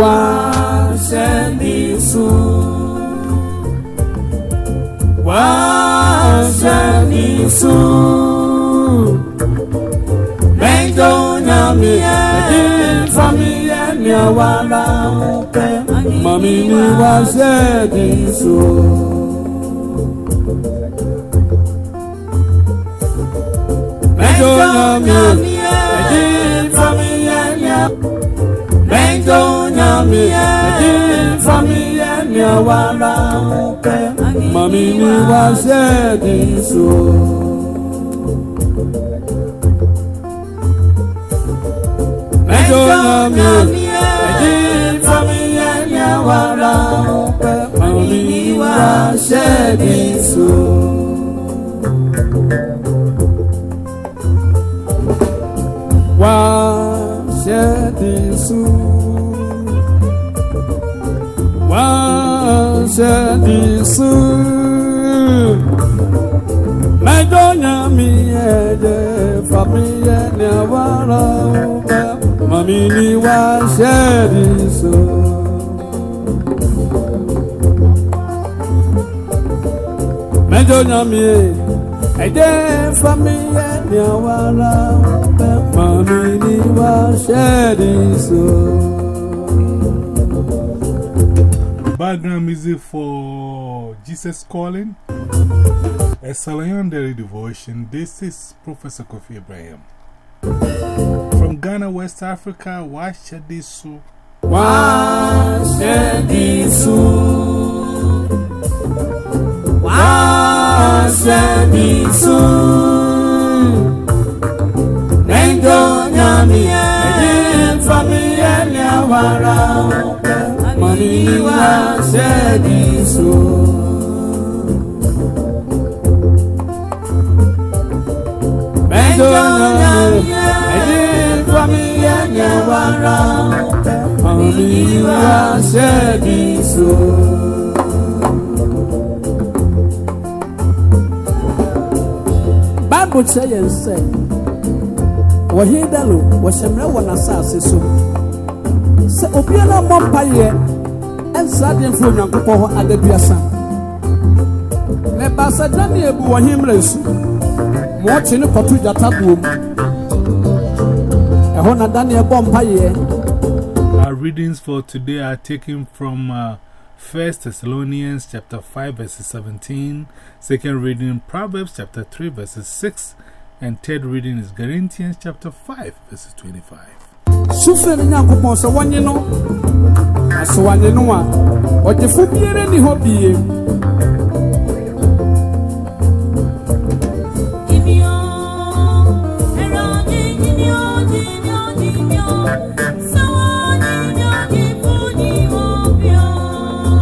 wasenisu wasenisu mẹjọ nyami ẹdi fami ẹni awala ọpẹ mami ni wasenisu. mẹjọ nyami ẹdi fami ẹni Mami yẹ, mami yẹ mi awara kẹ, mami ni wá ṣe di so. Mẹ́jọ yẹ mi yẹ, ẹ̀jí mami yẹ mi awara kẹ, mami ni wá ṣe di so. Wá ṣe di so sẹ́bìsì mẹ́jọ yẹn mi ẹ̀jẹ̀ fàmí yẹn ní àwárọ̀ ọ̀bẹ mọ̀mí ni wá sẹ́bìsì. mẹ́jọ yẹn mi ẹ̀jẹ̀ fàmí yẹn ní àwárọ̀ ọ̀bẹ mọ̀mí ni wá sẹ́bìsì. Background music for Jesus Calling, a Salayandere devotion. This is Professor Kofi Ibrahim. From Ghana, West Africa, Washadisu. Washedisu Washedisu Nendo nyami Edi fami eli Aliwa said this Aliwa said this Bible says, Wahidalo, was a real one as I say so. Say, Opiana Mompire. Daniel Our readings for today are taken from uh, 1 Thessalonians chapter 5 verses 17, second reading Proverbs chapter 3 verses 6, and third reading is Corinthians chapter 5 verses 25. sufre no nyankopɔn sɛ wɔnye no na sɛ wɔanye no a ɔgyefo biara nni hɔ bie.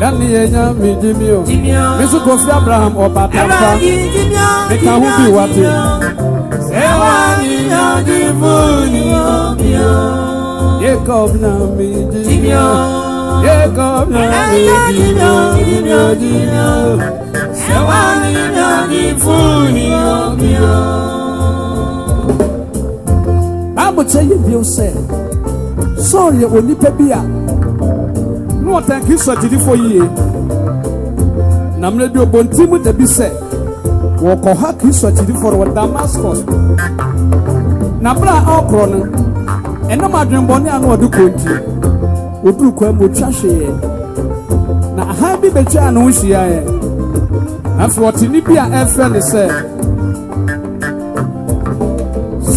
Dani yenya mi dimio kofi Abraham ọba tata. Mika hubi wati Sewa ni Jacob na mi dimio. Jacob na mi dimio, dimio, dimio. Sewa ni na ni funi o mio. Bible tell you bio say. Sorry yɛ onipa bi a na ɔtan kii sɔ agyinifo yie na mmerɛ bi obontin mu dabi sɛ wɔkɔ ha kii sɔ agyinifo no wɔ damascus na bere a ɔkorɔ no ɛnam adwenbɔne a na ɔde kɔnti ɔduru kwan mu ɔtwa hweeɛ na ahan bi bɛtwaa ne ho hyiaeɛ afei ɔte ne bi a ɛfrɛ ne sɛ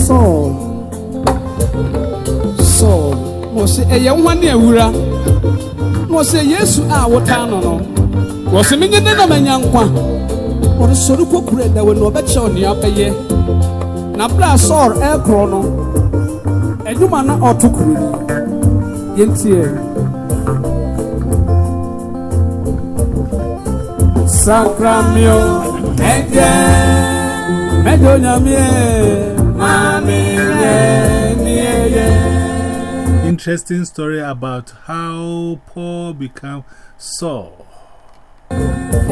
saul saul na ɔsɛ ɛyɛ nwa ne awura na ɔsɛ yesu a wotaa no. No wɔsɛ menye ne nam anya nkwa ɔde sɔre kɔkura da wɔ na ɔbɛkyɛ wo nea ɔbɛyɛ na berɛ a saul ɛrekorɔ no. Adwuma na ɔto kuro ni yɛntie. Sacramio, ẹjẹ mɛgye onyame maami yẹ ni ẹyẹ. Interesting story about how Paul became Saul,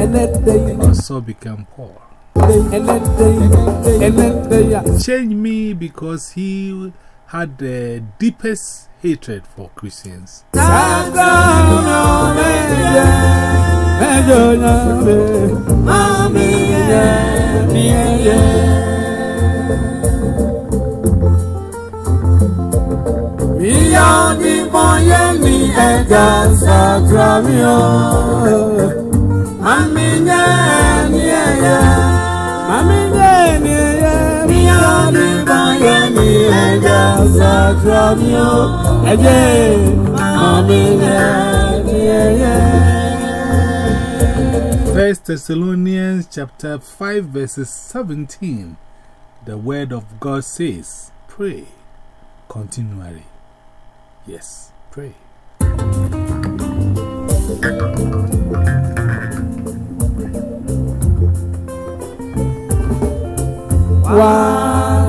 ɛnɛ da yi. Or Saul became Paul. ɛnɛ da yi. Ɛnɛ da yi. A Change me because he had the deepest hatred for Christians. Niye Aminye Niye Miyagi Boyeni Ega Sakramio Eje Aminye Niye First Thessalonians chapter 5 verses 17. The word of God says, Pray continually. Yes, pray.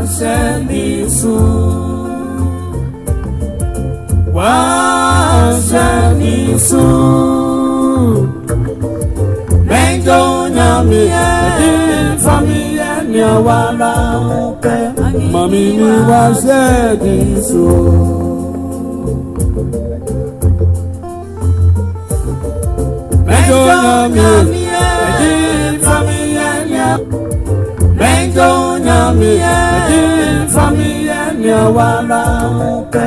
Washenisu Washenisu Mengo fami Eni awala upe Mami ni washenisu Mengo nyami Edi fami Eni Mengo Edi Famille ni awara nke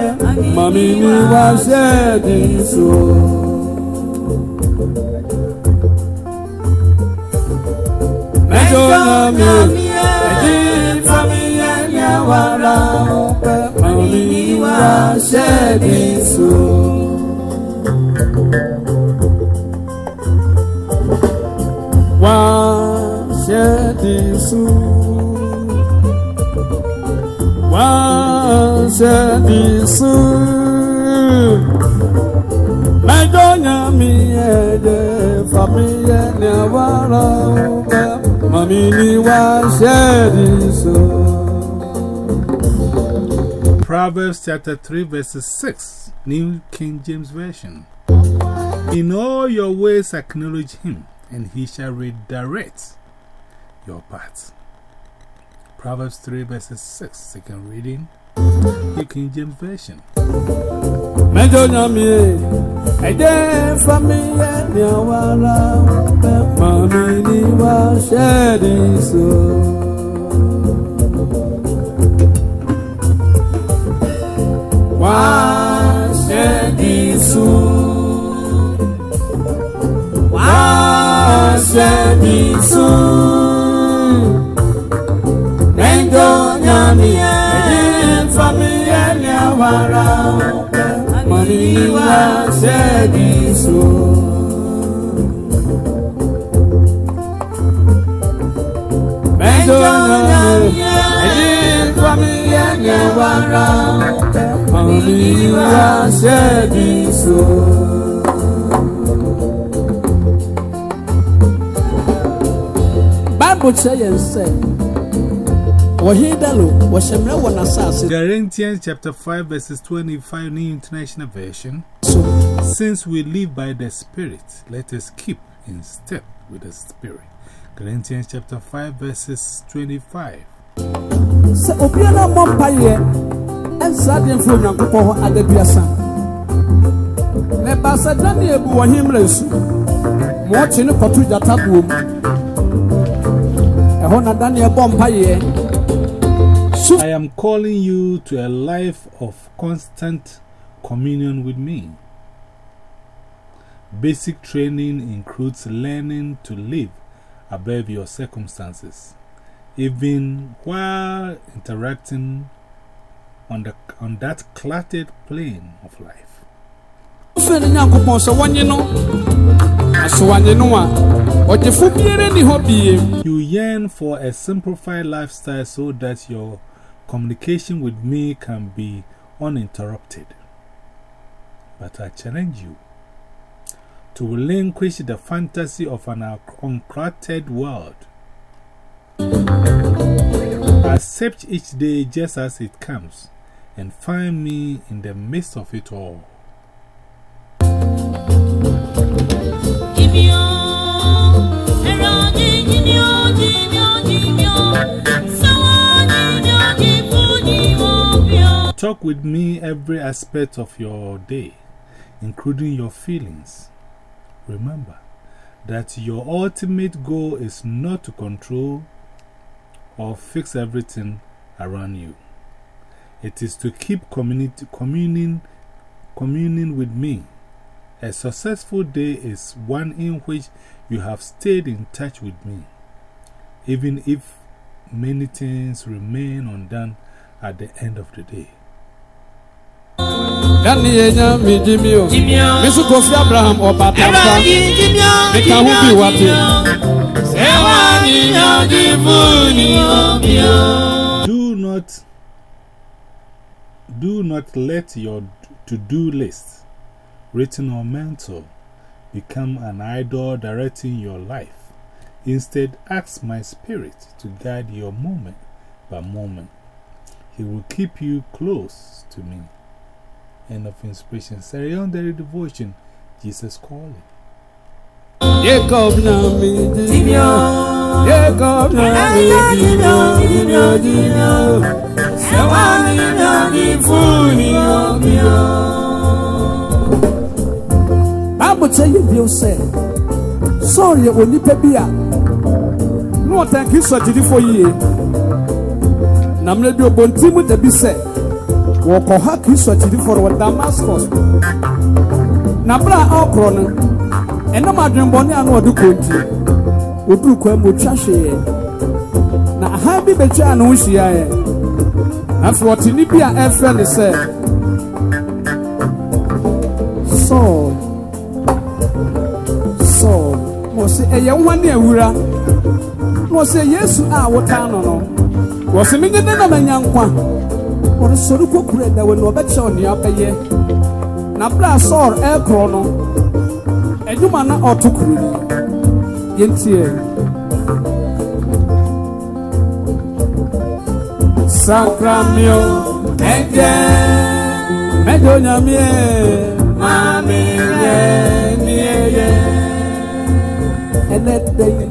mami ni wa se di so. Mẹjọ na mi o, ẹjí famille ni awara nke mami ni wa se di so. Wa se di so. Proverbs chapter 3 verses 6, New King James Version. In all your ways acknowledge him, and he shall redirect your paths. Proverbs 3 verses 6, second reading, New King James Version. Medonya mi ede Famiye ni awara Mania, Famia, Wara, Mania, said so. Mania, said so. Bible says, Galatians chapter 5, verses 25, New International Version. Since we live by the Spirit, let us keep in step with the Spirit. Galatians chapter 5, verses 25. Nebasa Daniel bu wahim lesu. Mo chini kotu jata duom. Eho na Daniel bompa. Am calling you to a life of constant communion with me. Basic training includes learning to live above your circumstances, even while interacting on, the, on that cluttered plane of life. firi ne nyankopɔn sɛ wɔnye no na sɛ wɔanye no a ɔgyefo biara nni hɔ bie You yearn for a simplified lifestyle so that your communication with me can be uninterrupted. But I challenge you to relinquish the fantasy of an uncrowded world. Accept each day just as it comes and find me in the midst of it all. Jimmy, oh, oh, talk with me every aspect of your day, including your feelings. Remember that your ultimate goal is not to control or fix everything around you. It is to keep communing, communing with me. A successful day is one in which you have stayed in touch with me, even if many things remain undone at the end of the day. Dani enya mi jimi o. Jimmy o. Oh. Kofi Abraham ọba Ẹ̀rọ tampa. yìí Jimmy o. Mika ho bi wate. Ẹ̀wà fún ni omi o. Do not, do not let your to-do list, written or mental, become an idol directing your life. Instead, ask my spirit to guide your moment by moment. He will keep you close to me. End of inspiration. Secondary devotion. Jesus calling. Jacob na mi Jimmy jimi o. o. Jacob na mi jimi o. Jimi o jimi o. Ẹ̀wà níyànjú fún ni omi o. Bible kyerɛ yɛ bio sɛ Saul yɛ onipa bi a na ɔtɛn kristo agyidifo yie na mmerɛ bi ɔbɔntin mu da bi sɛ wɔkɔha kristo agyidifo no wɔ damascus. Na berɛ a ɔkorɔ no ɛnam adwenbɔne a na ɔde kɔ nti ɔduru kwan mu ɔtwa hweeɛ na ahan bi bɛtwaa ne ho hyiaeɛ. Afei ɔte ne bi a ɛfrɛ ne sɛ Saul. Saul. Na ɔsɛ ɛyɛ nwa ne awura? Na ɔsɛ yesu a wotaa no no. Wɔsɛ menye ne nam anya nkwa. ɔresɔre kokura na wɔn ɔbɛkyɛw nea ɔbɛyɛ na bere a sɔɔr ɛrekorɔ no adwuma na ɔto kuro ni yɛntie. sakramio ɛnkyɛ mɛjɔ nyamie maame yɛ nie yɛ ẹlẹ́dẹ̀yà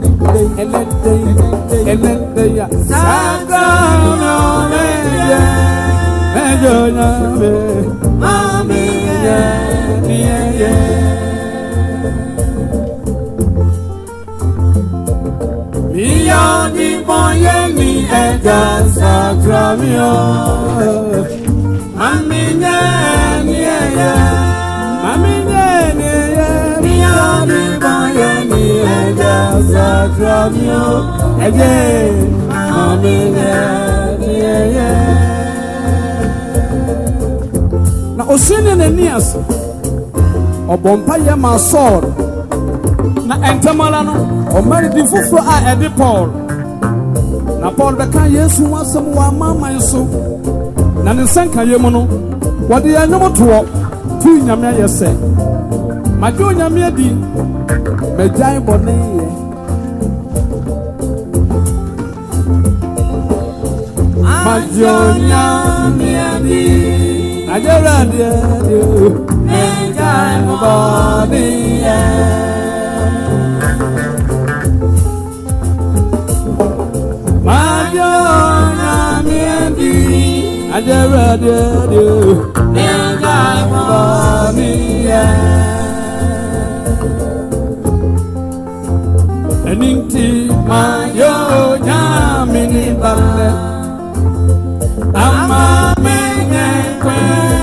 ẹlẹ́dẹ̀yà ẹlẹ́dẹ̀yà. Sàkàmì ọ̀rẹ́ yẹn. perdóname, mami, yeah, yeah, yeah. Ìyá ni mo yé mi ẹ̀dá sàkúrà mi ọ́. Mami yẹ ni ẹ̀yẹ. Mami yẹ ni ẹ̀yẹ. Ìyá ni mo yé mi ẹ̀dá sàkúrà mi ọ́. Ẹ̀jẹ̀ mami yẹ ni ẹ̀yẹ. Na osini n'ani ase. Ọbọ mpa yẹ ma sọọd. Na ẹntẹmọla no, ọmọdé di foforọ a ẹde Paul. Na Paul bɛka Yesu ho asɛm wɔ amaaman so. Na ne nsɛnkaeɛ mu no, wɔde yɛn nnwom toɔ tuu nyame ayɛ sɛ. Magye onyame adi, magyae bɔne yɛ. Magye onyame adi, àjẹrà díẹ̀ díẹ̀ níjà ìmọ̀ nìyẹn. àjẹrà díẹ̀ díẹ̀ níjà ìmọ̀ nìyẹn. ẹni tí màá yóò yá mi ní balẹ̀. I'm a man,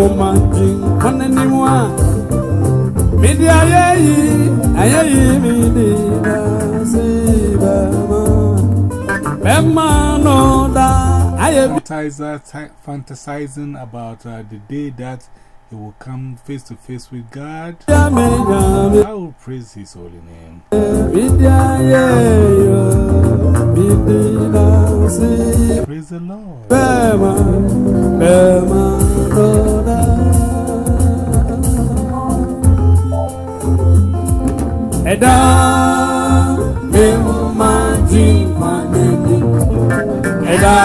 mewu ma ji kwana ni wa mi di ayé yìí ayé yìí mi na si bẹ́ẹ̀ma bẹ́ẹ̀ma nọ da bi. Fantasizing about uh, the day that he will come face to face with God. I will praise his holy name. Praise the Lord. Ẹ̀dá mi máa jí pàdé ní. Ẹ̀dá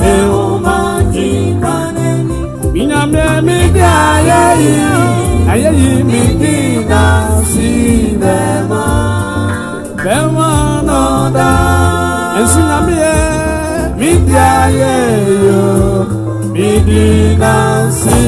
mi máa jí pàdé ní. Ìyàmé mi dé ayé yìí, ayé yìí mi dínà sí bẹ́ẹ̀ mi mi sí